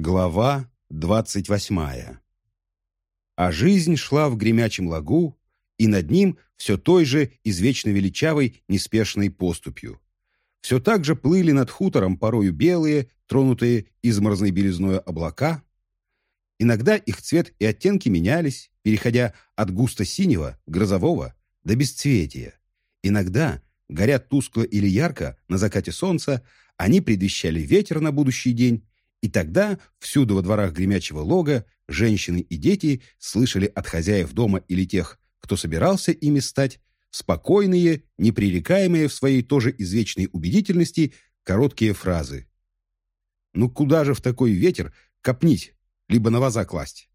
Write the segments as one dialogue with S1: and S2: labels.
S1: Глава двадцать восьмая. А жизнь шла в гремячем лагу, и над ним все той же извечно величавой неспешной поступью. Все так же плыли над хутором порою белые, тронутые изморозной белизной облака. Иногда их цвет и оттенки менялись, переходя от густо-синего, грозового до бесцветия. Иногда, горя тускло или ярко на закате солнца, они предвещали ветер на будущий день, и тогда всюду во дворах гремячего лога женщины и дети слышали от хозяев дома или тех, кто собирался ими стать, спокойные, непререкаемые в своей тоже извечной убедительности короткие фразы. «Ну куда же в такой ветер копнить, либо на ваза класть?»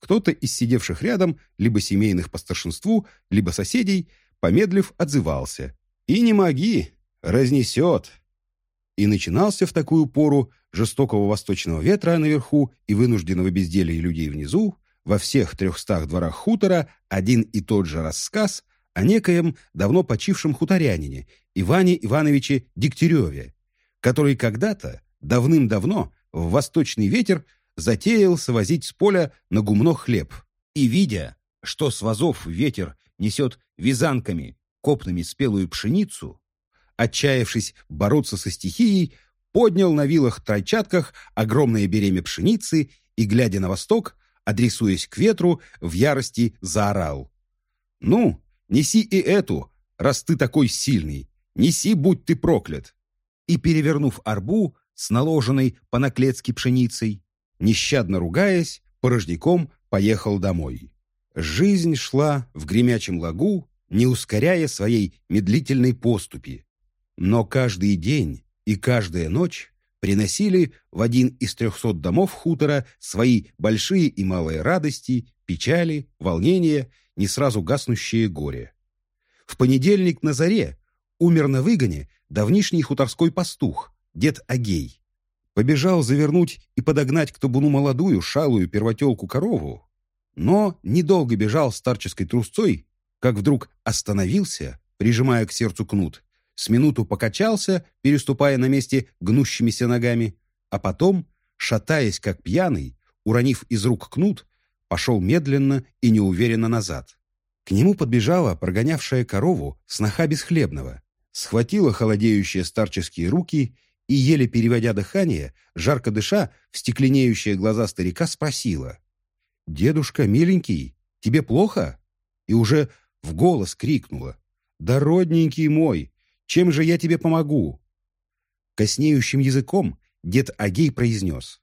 S1: Кто-то из сидевших рядом, либо семейных по старшинству, либо соседей, помедлив, отзывался. «И не моги, разнесет!» И начинался в такую пору жестокого восточного ветра наверху и вынужденного безделия людей внизу, во всех трехстах дворах хутора один и тот же рассказ о некоем давно почившем хуторянине Иване Ивановиче Дегтяреве, который когда-то, давным-давно, в восточный ветер затеялся возить с поля на гумно хлеб. И, видя, что с вазов ветер несет вязанками, копными спелую пшеницу, отчаявшись бороться со стихией, поднял на вилах-тройчатках огромное беремя пшеницы и, глядя на восток, адресуясь к ветру, в ярости заорал. «Ну, неси и эту, раз ты такой сильный, неси, будь ты проклят!» И, перевернув арбу с наложенной по наклецке пшеницей, нещадно ругаясь, порожняком поехал домой. Жизнь шла в гремячем лагу, не ускоряя своей медлительной поступи. Но каждый день и каждая ночь приносили в один из трехсот домов хутора свои большие и малые радости, печали, волнения, не сразу гаснущее горе. В понедельник на заре умер на выгоне давнишний хуторской пастух, дед Агей. Побежал завернуть и подогнать к табуну молодую, шалую первотелку-корову, но недолго бежал старческой трусцой, как вдруг остановился, прижимая к сердцу кнут, с минуту покачался, переступая на месте гнущимися ногами, а потом, шатаясь как пьяный, уронив из рук кнут, пошел медленно и неуверенно назад. К нему подбежала прогонявшая корову сноха Бесхлебного, схватила холодеющие старческие руки и, еле переводя дыхание, жарко дыша, в стекленеющие глаза старика спросила. «Дедушка, миленький, тебе плохо?» И уже в голос крикнула. «Да, родненький мой, чем же я тебе помогу?» Коснеющим языком дед Агей произнес.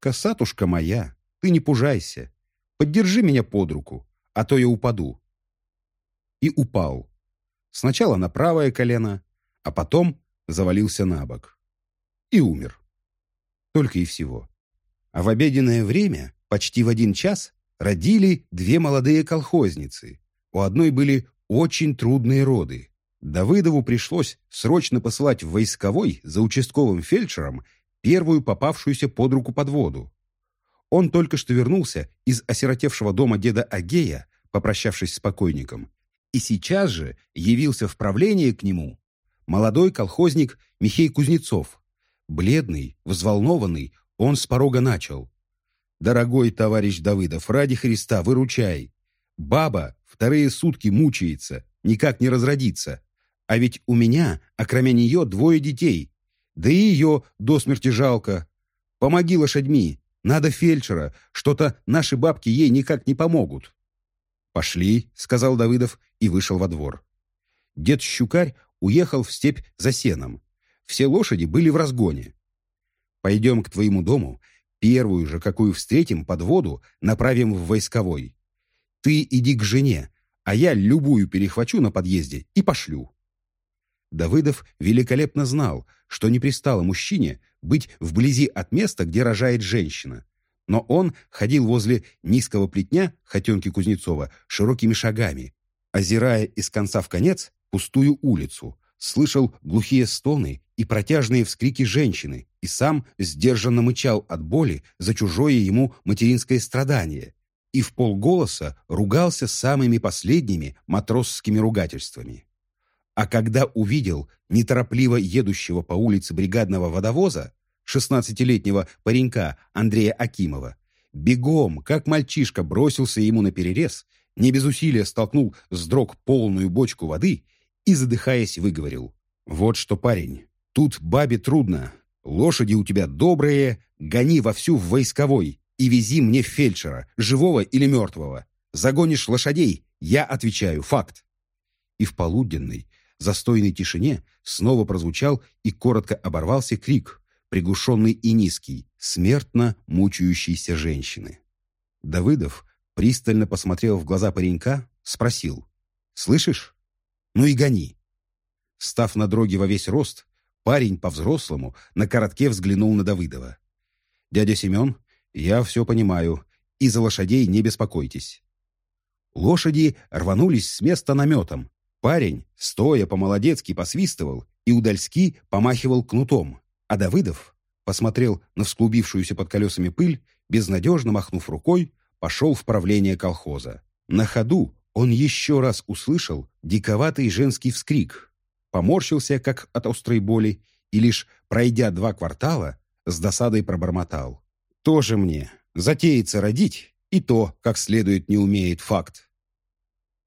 S1: «Косатушка моя, ты не пужайся. Поддержи меня под руку, а то я упаду». И упал. Сначала на правое колено, а потом завалился на бок. И умер. Только и всего. А в обеденное время, почти в один час, родили две молодые колхозницы. У одной были очень трудные роды. Давыдову пришлось срочно посылать в войсковой за участковым фельдшером первую попавшуюся под руку подводу. Он только что вернулся из осиротевшего дома деда Агея, попрощавшись с покойником, и сейчас же явился в правление к нему молодой колхозник Михей Кузнецов. Бледный, взволнованный, он с порога начал. «Дорогой товарищ Давыдов, ради Христа, выручай! Баба вторые сутки мучается, никак не разродится. А ведь у меня, окромя нее, двое детей. Да и ее до смерти жалко. Помоги лошадьми. Надо фельдшера. Что-то наши бабки ей никак не помогут. «Пошли», — сказал Давыдов и вышел во двор. Дед Щукарь уехал в степь за сеном. Все лошади были в разгоне. «Пойдем к твоему дому. Первую же, какую встретим, под воду, направим в войсковой. Ты иди к жене, а я любую перехвачу на подъезде и пошлю». Давыдов великолепно знал, что не пристало мужчине быть вблизи от места, где рожает женщина. Но он ходил возле низкого плетня Хотенки Кузнецова широкими шагами, озирая из конца в конец пустую улицу, слышал глухие стоны и протяжные вскрики женщины и сам сдержанно мычал от боли за чужое ему материнское страдание и в полголоса ругался самыми последними матросскими ругательствами. А когда увидел неторопливо едущего по улице бригадного водовоза, шестнадцатилетнего паренька Андрея Акимова, бегом, как мальчишка, бросился ему на перерез, не без усилия столкнул с дрог полную бочку воды и, задыхаясь, выговорил. «Вот что, парень, тут бабе трудно. Лошади у тебя добрые, гони вовсю в войсковой и вези мне фельдшера, живого или мертвого. Загонишь лошадей, я отвечаю, факт». И в полуденной, застойной тишине снова прозвучал и коротко оборвался крик, приглушенный и низкий, смертно мучающейся женщины. Давыдов пристально посмотрел в глаза паренька, спросил. «Слышишь? Ну и гони!» Став на дроге во весь рост, парень по-взрослому на коротке взглянул на Давыдова. «Дядя Семен, я все понимаю, и за лошадей не беспокойтесь». Лошади рванулись с места наметом. Парень, стоя по-молодецки, посвистывал и удальски помахивал кнутом, а Давыдов посмотрел на всклубившуюся под колесами пыль, безнадежно махнув рукой, пошел в правление колхоза. На ходу он еще раз услышал диковатый женский вскрик, поморщился, как от острой боли, и лишь пройдя два квартала, с досадой пробормотал. «Тоже мне. Затеется родить, и то, как следует, не умеет факт».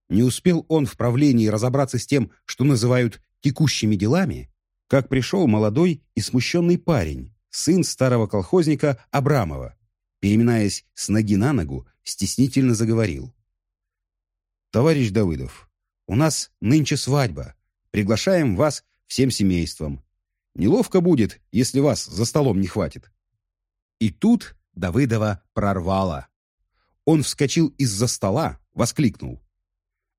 S1: Не успел он в правлении разобраться с тем, что называют «текущими делами», как пришел молодой и смущенный парень, сын старого колхозника Абрамова, переминаясь с ноги на ногу, стеснительно заговорил. «Товарищ Давыдов, у нас нынче свадьба. Приглашаем вас всем семейством. Неловко будет, если вас за столом не хватит». И тут Давыдова прорвало. Он вскочил из-за стола, воскликнул.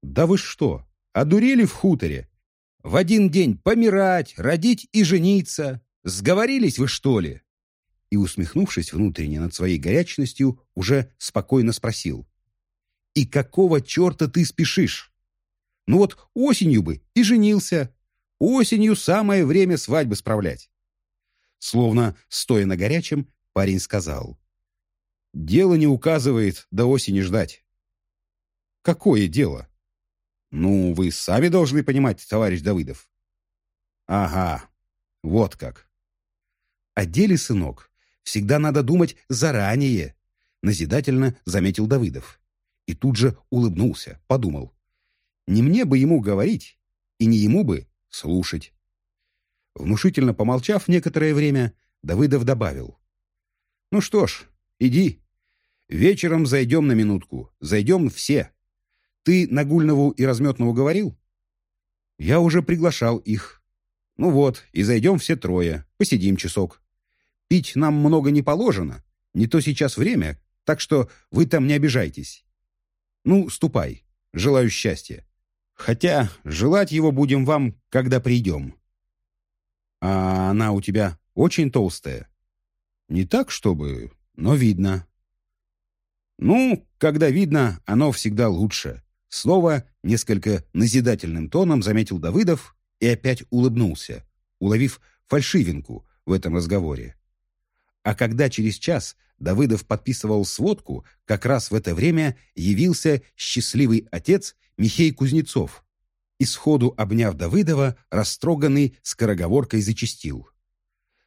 S1: «Да вы что, одурели в хуторе? В один день помирать, родить и жениться. Сговорились вы, что ли?» и, усмехнувшись внутренне над своей горячностью, уже спокойно спросил. «И какого черта ты спешишь? Ну вот осенью бы и женился. Осенью самое время свадьбы справлять». Словно, стоя на горячем, парень сказал. «Дело не указывает до осени ждать». «Какое дело?» «Ну, вы сами должны понимать, товарищ Давыдов». «Ага, вот как». «О деле, сынок, Всегда надо думать заранее», — назидательно заметил Давыдов. И тут же улыбнулся, подумал. «Не мне бы ему говорить, и не ему бы слушать». Внушительно помолчав некоторое время, Давыдов добавил. «Ну что ж, иди. Вечером зайдем на минутку. Зайдем все. Ты Нагульнову и Разметнову говорил?» «Я уже приглашал их. Ну вот, и зайдем все трое. Посидим часок. Пить нам много не положено, не то сейчас время, так что вы там не обижайтесь. Ну, ступай, желаю счастья. Хотя желать его будем вам, когда придем. А она у тебя очень толстая. Не так, чтобы, но видно. Ну, когда видно, оно всегда лучше. Слово несколько назидательным тоном заметил Давыдов и опять улыбнулся, уловив фальшивинку в этом разговоре. А когда через час Давыдов подписывал сводку, как раз в это время явился счастливый отец Михей Кузнецов и сходу обняв Давыдова, растроганный скороговоркой зачастил.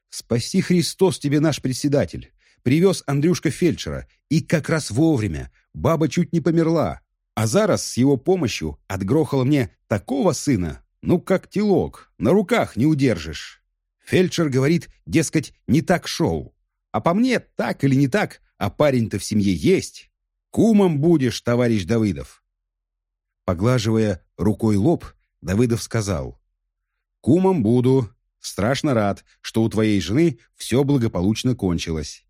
S1: «Спаси Христос тебе наш председатель! Привез Андрюшка фельдшера, и как раз вовремя, баба чуть не померла, а зараз с его помощью отгрохало мне такого сына, ну как телок, на руках не удержишь. Фельдшер говорит, дескать, не так шел. А по мне, так или не так, а парень-то в семье есть. Кумом будешь, товарищ Давыдов. Поглаживая рукой лоб, Давыдов сказал. Кумом буду. Страшно рад, что у твоей жены все благополучно кончилось.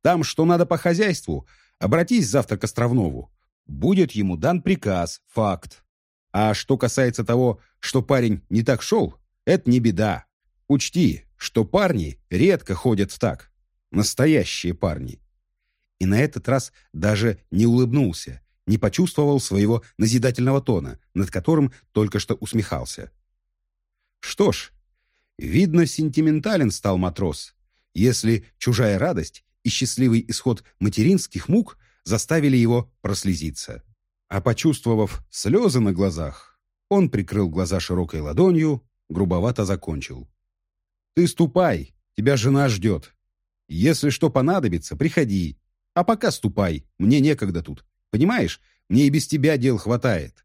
S1: Там, что надо по хозяйству, обратись завтра к Островнову. Будет ему дан приказ, факт. А что касается того, что парень не так шел, это не беда. Учти, что парни редко ходят так. Настоящие парни. И на этот раз даже не улыбнулся, не почувствовал своего назидательного тона, над которым только что усмехался. Что ж, видно, сентиментален стал матрос, если чужая радость и счастливый исход материнских мук заставили его прослезиться. А почувствовав слезы на глазах, он прикрыл глаза широкой ладонью, грубовато закончил. «Ты ступай, Тебя жена ждет. Если что понадобится, приходи. А пока ступай, мне некогда тут. Понимаешь, мне и без тебя дел хватает.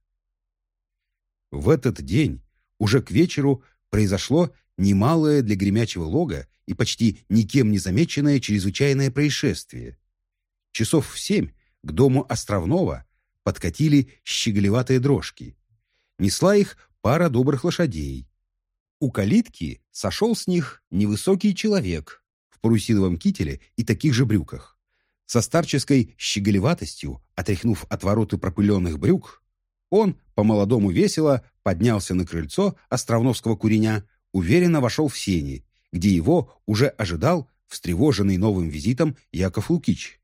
S1: В этот день, уже к вечеру, произошло немалое для гремячего лога и почти никем не замеченное чрезвычайное происшествие. Часов в семь к дому Островного подкатили щеголеватые дрожки. Несла их пара добрых лошадей. У калитки сошел с них невысокий человек в парусиновом кителе и таких же брюках. Со старческой щеголеватостью, отряхнув от вороты пропыленных брюк, он, по-молодому весело, поднялся на крыльцо островновского куреня, уверенно вошел в сени, где его уже ожидал встревоженный новым визитом Яков Лукич.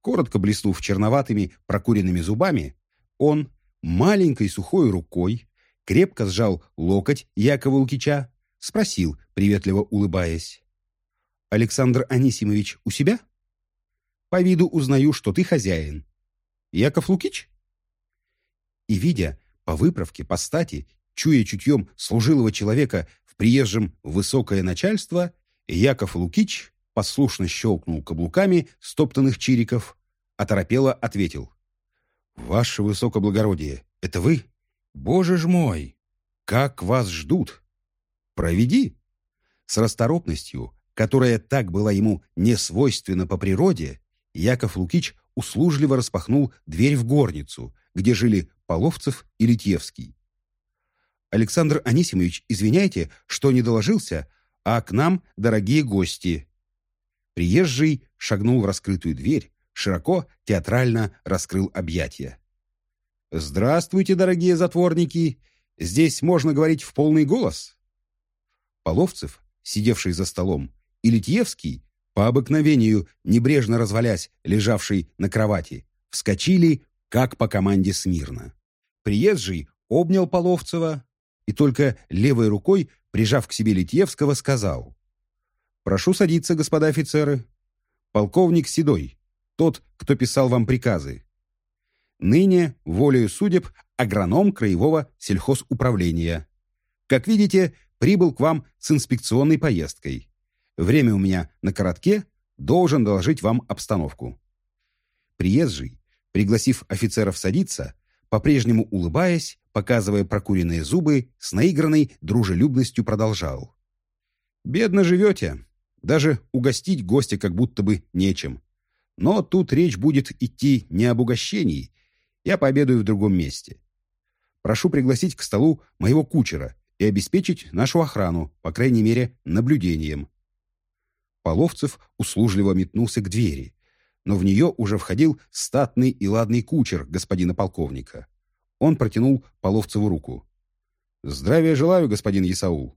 S1: Коротко блеснув черноватыми прокуренными зубами, он маленькой сухой рукой крепко сжал локоть Якова Лукича, спросил, приветливо улыбаясь. «Александр Анисимович у себя?» «По виду узнаю, что ты хозяин». «Яков Лукич?» И, видя по выправке, по стати, чуя чутьем служилого человека в приезжем высокое начальство, Яков Лукич послушно щелкнул каблуками стоптанных чириков, оторопело ответил. «Ваше высокоблагородие, это вы? Боже ж мой! Как вас ждут! Проведи!» С расторопностью, которая так была ему не свойственна по природе, Яков Лукич услужливо распахнул дверь в горницу, где жили Половцев и Литьевский. «Александр Анисимович, извиняйте, что не доложился, а к нам дорогие гости». Приезжий шагнул в раскрытую дверь, широко, театрально раскрыл объятия. «Здравствуйте, дорогие затворники! Здесь можно говорить в полный голос!» Половцев, сидевший за столом, и Литьевский, по обыкновению небрежно развалясь, лежавший на кровати, вскочили, как по команде смирно. Приезжий обнял Половцева и только левой рукой, прижав к себе Литьевского, сказал «Прошу садиться, господа офицеры. Полковник Седой, тот, кто писал вам приказы. Ныне, волею судеб, агроном краевого сельхозуправления. Как видите, прибыл к вам с инспекционной поездкой. Время у меня на коротке, должен доложить вам обстановку. Приезжий, пригласив офицеров садиться, по-прежнему улыбаясь, показывая прокуренные зубы, с наигранной дружелюбностью продолжал. «Бедно живете. Даже угостить гостя как будто бы нечем. Но тут речь будет идти не об угощении. Я пообедаю в другом месте. Прошу пригласить к столу моего кучера и обеспечить нашу охрану, по крайней мере, наблюдением». Половцев услужливо метнулся к двери, но в нее уже входил статный и ладный кучер господина полковника. Он протянул Половцеву руку. «Здравия желаю, господин Исаул.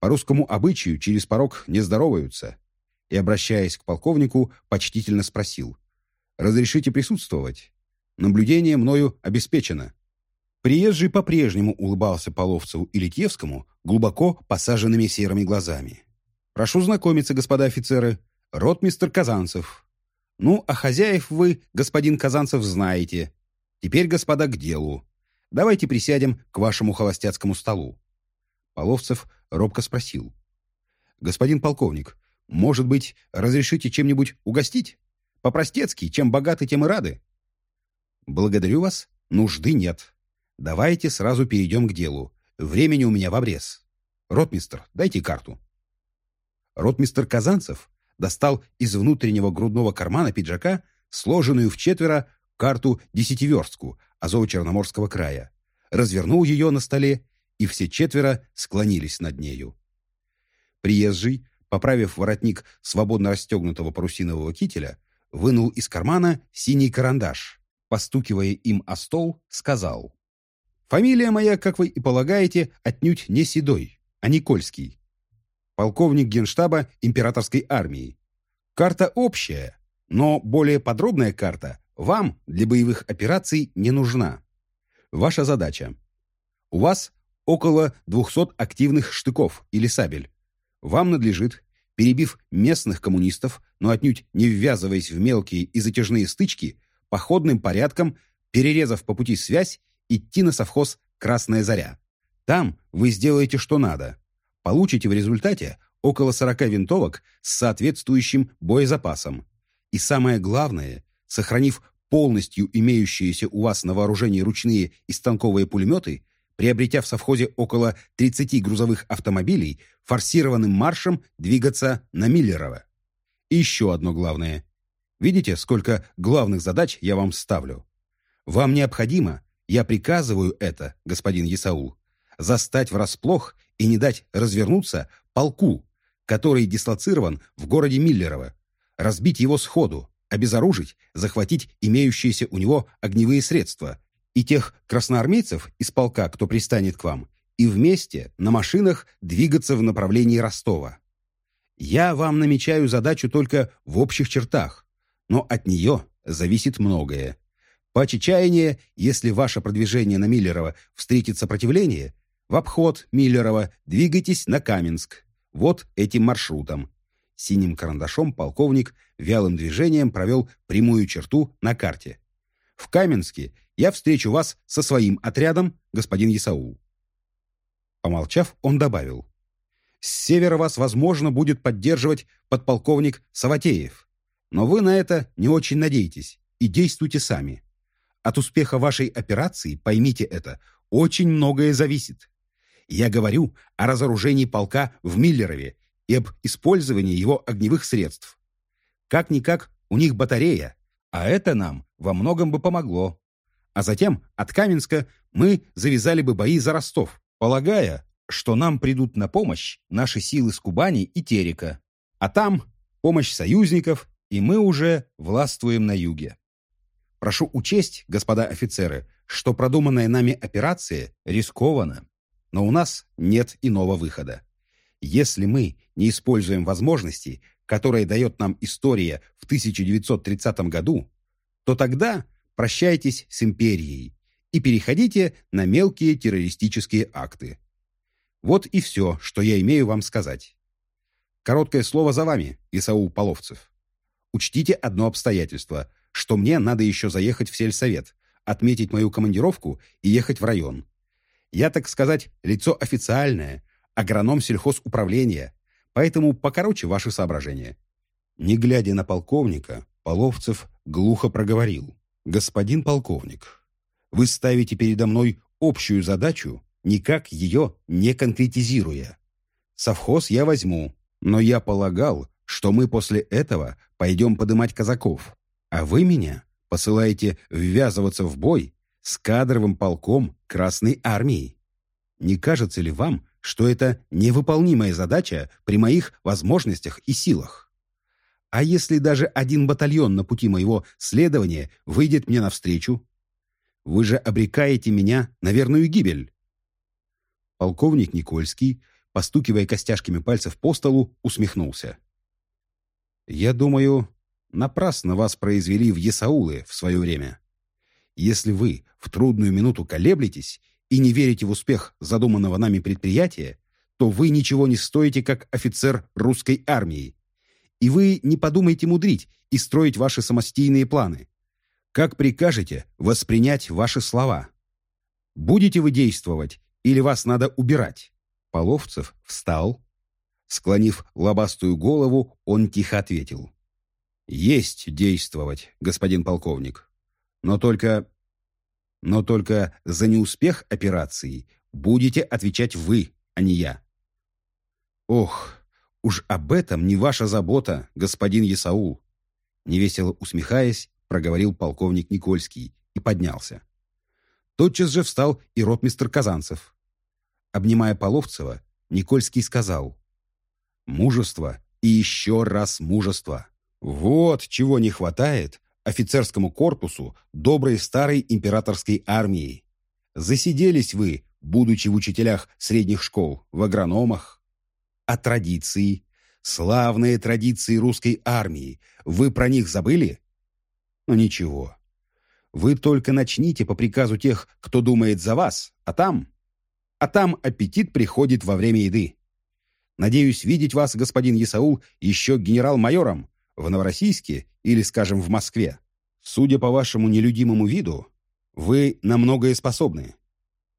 S1: По русскому обычаю через порог не здороваются и, обращаясь к полковнику, почтительно спросил. «Разрешите присутствовать? Наблюдение мною обеспечено». Приезжий по-прежнему улыбался Половцеву и Литьевскому глубоко посаженными серыми глазами. «Прошу знакомиться, господа офицеры. Ротмистер Казанцев. Ну, а хозяев вы, господин Казанцев, знаете. Теперь, господа, к делу. Давайте присядем к вашему холостяцкому столу». Половцев робко спросил. «Господин полковник, может быть, разрешите чем-нибудь угостить? По-простецки, чем богаты, тем и рады. Благодарю вас, нужды нет. Давайте сразу перейдем к делу. Времени у меня в обрез. Ротмистр, дайте карту. Ротмистр Казанцев достал из внутреннего грудного кармана пиджака сложенную в четверо карту десятиверстку Азово-Черноморского края, развернул ее на столе, и все четверо склонились над нею. Приезжий поправив воротник свободно расстегнутого парусинового кителя, вынул из кармана синий карандаш, постукивая им о стол, сказал. «Фамилия моя, как вы и полагаете, отнюдь не Седой, а Никольский. Полковник генштаба императорской армии. Карта общая, но более подробная карта вам для боевых операций не нужна. Ваша задача. У вас около 200 активных штыков или сабель. Вам надлежит, перебив местных коммунистов, но отнюдь не ввязываясь в мелкие и затяжные стычки, походным порядком, перерезав по пути связь, идти на совхоз «Красная заря». Там вы сделаете что надо. Получите в результате около 40 винтовок с соответствующим боезапасом. И самое главное, сохранив полностью имеющиеся у вас на вооружении ручные и станковые пулеметы, приобретя в совхозе около 30 грузовых автомобилей, форсированным маршем двигаться на Миллерово. И еще одно главное. Видите, сколько главных задач я вам ставлю? Вам необходимо, я приказываю это, господин Исаул, застать врасплох и не дать развернуться полку, который дислоцирован в городе Миллерово, разбить его сходу, обезоружить, захватить имеющиеся у него огневые средства и тех красноармейцев из полка, кто пристанет к вам, и вместе на машинах двигаться в направлении Ростова. Я вам намечаю задачу только в общих чертах, но от нее зависит многое. По чаяния, если ваше продвижение на Миллерово встретит сопротивление, в обход Миллерова двигайтесь на Каменск. Вот этим маршрутом. Синим карандашом полковник вялым движением провел прямую черту на карте. В Каменске я встречу вас со своим отрядом, господин Исаул. Помолчав, он добавил. С севера вас, возможно, будет поддерживать подполковник Саватеев. Но вы на это не очень надеетесь и действуйте сами. От успеха вашей операции, поймите это, очень многое зависит. Я говорю о разоружении полка в Миллерове и об использовании его огневых средств. Как-никак у них батарея, а это нам во многом бы помогло. А затем от Каменска мы завязали бы бои за Ростов, полагая, что нам придут на помощь наши силы с Кубани и Терека. А там помощь союзников, и мы уже властвуем на юге. Прошу учесть, господа офицеры, что продуманная нами операция рискована. Но у нас нет иного выхода. Если мы не используем возможности, которые дает нам история в 1930 году, то тогда прощайтесь с империей и переходите на мелкие террористические акты. Вот и все, что я имею вам сказать. Короткое слово за вами, Исаул Половцев. Учтите одно обстоятельство, что мне надо еще заехать в сельсовет, отметить мою командировку и ехать в район. Я, так сказать, лицо официальное, агроном сельхозуправления, поэтому покороче ваши соображения». Не глядя на полковника, Половцев глухо проговорил. «Господин полковник, вы ставите передо мной общую задачу, никак ее не конкретизируя. Совхоз я возьму, но я полагал, что мы после этого пойдем подымать казаков, а вы меня посылаете ввязываться в бой с кадровым полком Красной Армии. Не кажется ли вам, что это невыполнимая задача при моих возможностях и силах? А если даже один батальон на пути моего следования выйдет мне навстречу? Вы же обрекаете меня на верную гибель. Полковник Никольский, постукивая костяшками пальцев по столу, усмехнулся. «Я думаю, напрасно вас произвели в Есаулы в свое время. Если вы в трудную минуту колеблетесь и не верите в успех задуманного нами предприятия, то вы ничего не стоите как офицер русской армии. И вы не подумайте мудрить и строить ваши самостийные планы. Как прикажете воспринять ваши слова? Будете вы действовать или вас надо убирать? Половцев встал. Склонив лобастую голову, он тихо ответил. «Есть действовать, господин полковник. Но только... Но только за неуспех операции будете отвечать вы, а не я. Ох, уж об этом не ваша забота, господин Есаул. Невесело усмехаясь, проговорил полковник Никольский и поднялся. Тотчас же встал и ротмистр Казанцев. Обнимая Половцева, Никольский сказал «Мужество и еще раз мужество. Вот чего не хватает офицерскому корпусу доброй старой императорской армии. Засиделись вы, будучи в учителях средних школ, в агрономах. А традиции, славные традиции русской армии, вы про них забыли? Ну ничего. Вы только начните по приказу тех, кто думает за вас, а там... А там аппетит приходит во время еды. Надеюсь видеть вас, господин Исаул, еще генерал-майором, в Новороссийске или, скажем, в Москве. Судя по вашему нелюдимому виду, вы на многое способны.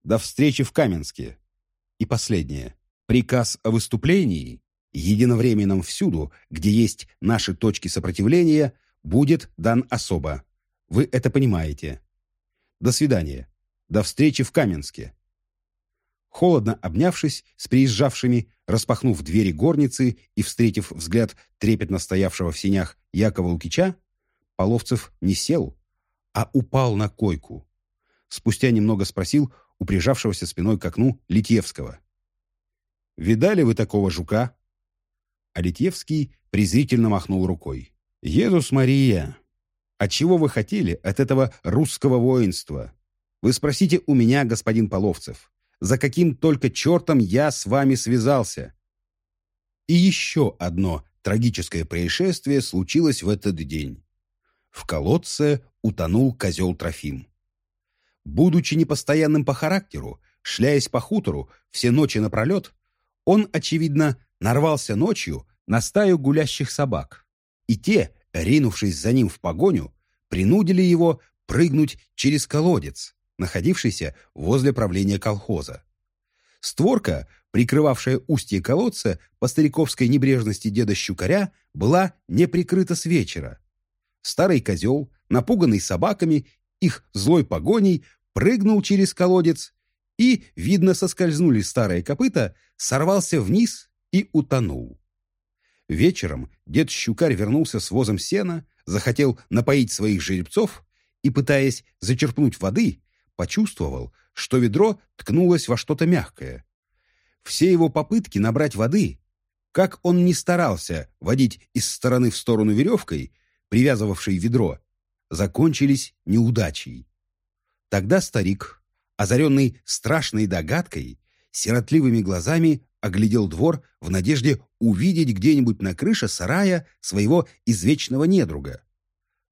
S1: До встречи в Каменске. И последнее. Приказ о выступлении единовременном всюду, где есть наши точки сопротивления, будет дан особо. Вы это понимаете. До свидания. До встречи в Каменске. Холодно обнявшись с приезжавшими, распахнув двери горницы и встретив взгляд трепетно стоявшего в синях Якова Лукича, Половцев не сел, а упал на койку. Спустя немного спросил у прижавшегося спиной к окну Литьевского. «Видали вы такого жука?» А Литьевский презрительно махнул рукой. «Езус Мария, а чего вы хотели от этого русского воинства? Вы спросите у меня, господин Половцев за каким только чертом я с вами связался. И еще одно трагическое происшествие случилось в этот день. В колодце утонул козел Трофим. Будучи непостоянным по характеру, шляясь по хутору все ночи напролет, он, очевидно, нарвался ночью на стаю гулящих собак. И те, ринувшись за ним в погоню, принудили его прыгнуть через колодец, находившийся возле правления колхоза. Створка, прикрывавшая устье колодца по стариковской небрежности деда Щукаря, была не прикрыта с вечера. Старый козел, напуганный собаками, их злой погоней, прыгнул через колодец и, видно, соскользнули старые копыта, сорвался вниз и утонул. Вечером дед Щукарь вернулся с возом сена, захотел напоить своих жеребцов и, пытаясь зачерпнуть воды, почувствовал, что ведро ткнулось во что-то мягкое. Все его попытки набрать воды, как он ни старался водить из стороны в сторону веревкой, привязывавшей ведро, закончились неудачей. Тогда старик, озаренный страшной догадкой, сиротливыми глазами оглядел двор в надежде увидеть где-нибудь на крыше сарая своего извечного недруга.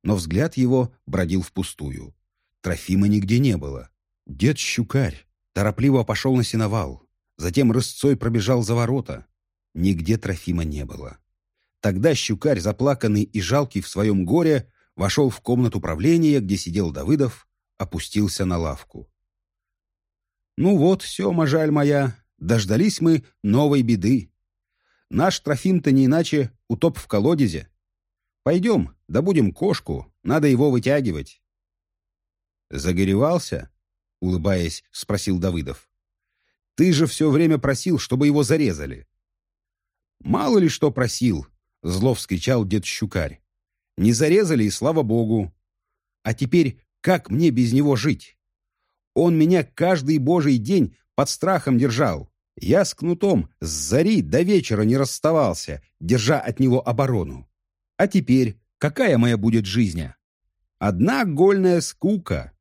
S1: Но взгляд его бродил впустую. Трофима нигде не было. Дед Щукарь торопливо пошел на сеновал, затем рысцой пробежал за ворота. Нигде Трофима не было. Тогда Щукарь, заплаканный и жалкий в своем горе, вошел в комнату правления, где сидел Давыдов, опустился на лавку. «Ну вот, все, мажаль моя, дождались мы новой беды. Наш Трофим-то не иначе утоп в колодезе. Пойдем, добудем кошку, надо его вытягивать. «Загоревался?» — улыбаясь, спросил Давыдов. «Ты же все время просил, чтобы его зарезали». «Мало ли что просил», — зло вскричал дед Щукарь. «Не зарезали, и слава богу. А теперь как мне без него жить? Он меня каждый божий день под страхом держал. Я с кнутом с зари до вечера не расставался, держа от него оборону. А теперь какая моя будет жизнь? Одна гольная скука.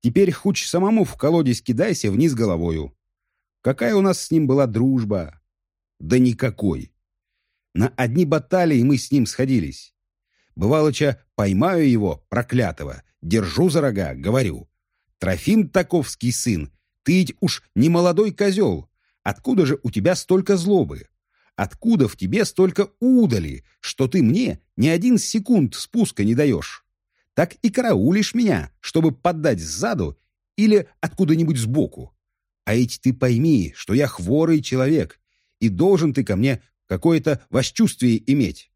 S1: Теперь хоть самому в колодец кидайся вниз головою. Какая у нас с ним была дружба? Да никакой. На одни баталии мы с ним сходились. Бывалоча, поймаю его, проклятого, держу за рога, говорю. Трофим Таковский сын, ты ведь уж не молодой козел. Откуда же у тебя столько злобы? Откуда в тебе столько удали, что ты мне ни один секунд спуска не даешь? так и караулишь меня, чтобы поддать сзаду или откуда-нибудь сбоку. А ведь ты пойми, что я хворый человек, и должен ты ко мне какое-то восчувствие иметь.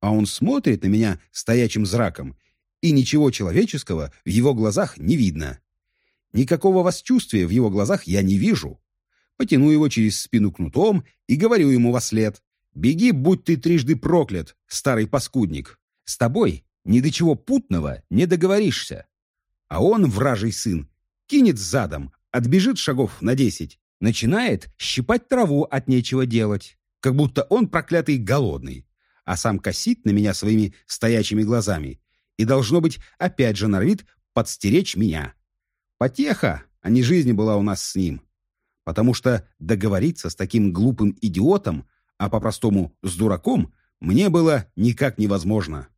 S1: А он смотрит на меня стоячим зраком, и ничего человеческого в его глазах не видно. Никакого восчувствия в его глазах я не вижу. Потяну его через спину кнутом и говорю ему во след. «Беги, будь ты трижды проклят, старый паскудник. С тобой ни до чего путного не договоришься. А он, вражий сын, кинет задом, отбежит шагов на десять, начинает щипать траву от нечего делать, как будто он проклятый голодный, а сам косит на меня своими стоячими глазами и, должно быть, опять же норовит подстеречь меня. Потеха, а не жизнь была у нас с ним. Потому что договориться с таким глупым идиотом, а по-простому с дураком, мне было никак невозможно.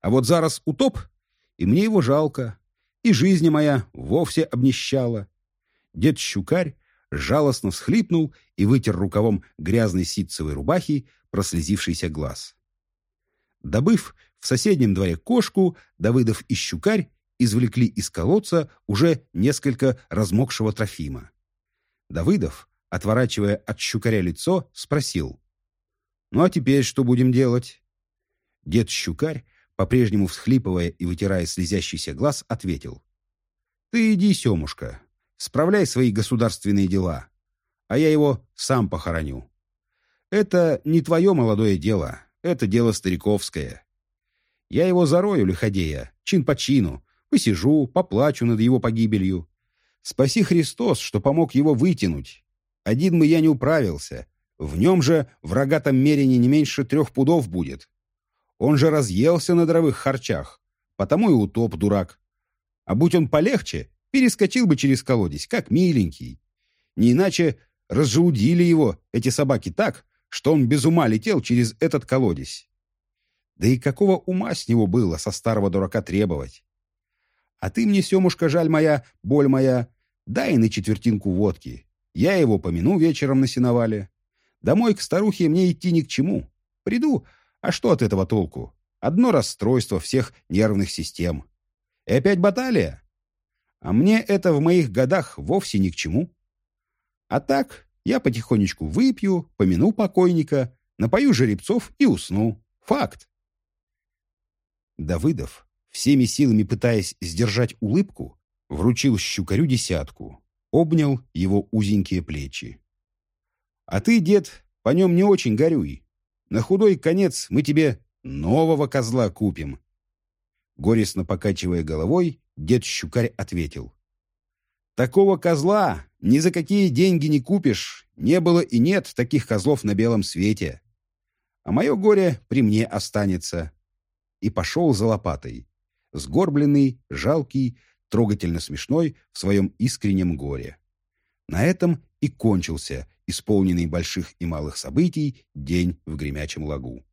S1: А вот зараз утоп, и мне его жалко, и жизнь моя вовсе обнищала. Дед Щукарь жалостно всхлипнул и вытер рукавом грязной ситцевой рубахи прослезившийся глаз. Добыв в соседнем дворе кошку, Давыдов и Щукарь извлекли из колодца уже несколько размокшего Трофима. Давыдов, отворачивая от Щукаря лицо, спросил. Ну а теперь что будем делать? Дед Щукарь, по-прежнему всхлипывая и вытирая слезящийся глаз, ответил. Ты иди, Семушка, справляй свои государственные дела, а я его сам похороню. Это не твое молодое дело, это дело стариковское. Я его зарою, лиходея, чин по чину, посижу, поплачу над его погибелью. Спаси Христос, что помог его вытянуть. Один мы я не управился. В нем же в рогатом мерине не меньше трех пудов будет. Он же разъелся на дровых харчах, потому и утоп дурак. А будь он полегче, перескочил бы через колодец, как миленький. Не иначе разжаудили его, эти собаки, так, что он без ума летел через этот колодец. Да и какого ума с него было со старого дурака требовать? А ты мне, Семушка, жаль моя, боль моя, дай на четвертинку водки. Я его помяну вечером на сеновале. Домой к старухе мне идти ни к чему. Приду, а что от этого толку? Одно расстройство всех нервных систем. И опять баталия? А мне это в моих годах вовсе ни к чему. А так я потихонечку выпью, помяну покойника, напою жеребцов и усну. Факт. Давыдов, всеми силами пытаясь сдержать улыбку, вручил щукарю десятку, обнял его узенькие плечи. «А ты, дед, по нем не очень горюй. На худой конец мы тебе нового козла купим». Горестно покачивая головой, дед Щукарь ответил. «Такого козла ни за какие деньги не купишь. Не было и нет таких козлов на белом свете. А мое горе при мне останется». И пошел за лопатой. Сгорбленный, жалкий, трогательно смешной в своем искреннем горе. На этом и кончился исполненный больших и малых событий день в Гремячем лагу.